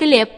склеп.